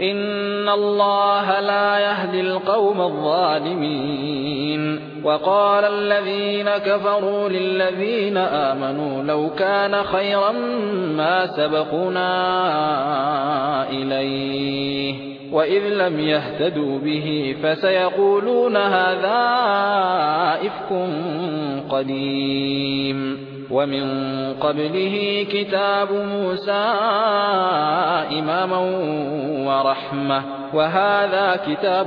إن الله لا يهدي القوم الظالمين وقال الذين كفروا للذين آمنوا لو كان خيرا ما سبقنا إليه وإذ لم يهتدوا به فسيقولون هذا إفك قديم ومن قبله كتاب موسى إماما ورحمة. وهذا كتاب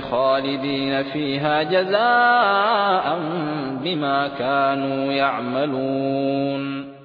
خالدين فيها جزاء بما كانوا يعملون.